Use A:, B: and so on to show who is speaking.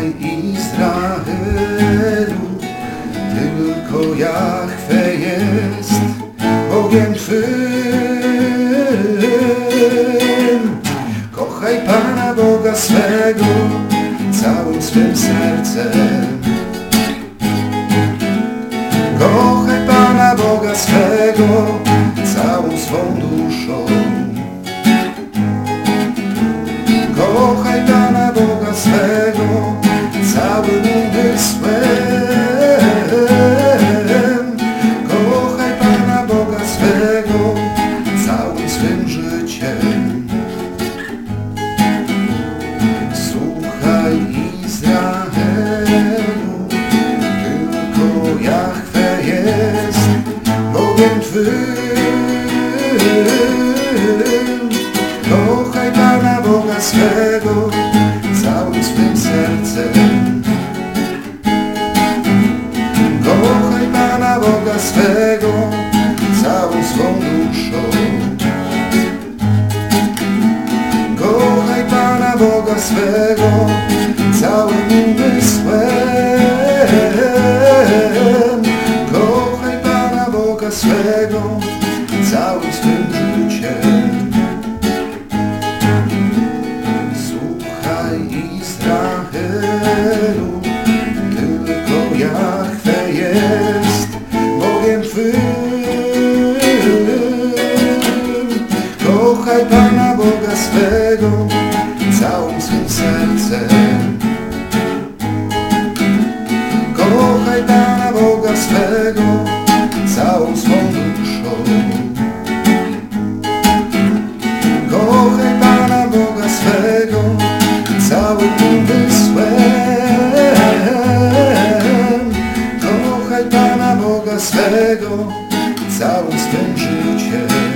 A: Daj Izraelu, tylko Jachwe jest Bogiem Twym. Kochaj Pana Boga swego całym swym sercem. Kochaj Pana Boga swego całą swą duszą. Umysłem. Kochaj Pana Boga swego całym swym życiem. Słuchaj Izraelu, tylko Jahwe jest Bogiem Twym. Kochaj Pana Boga swego całym swym swego całą swą duszą. Kochaj Pana Boga swego całym umysłem. Kochaj Pana Boga swego całym swym życiem. Kochaj Pana Boga swego całym swym sercem. Kochaj Pana Boga swego całą swą duszą. Kochaj Pana Boga swego całym umysłem. Kochaj Pana Boga swego całym swym życiem.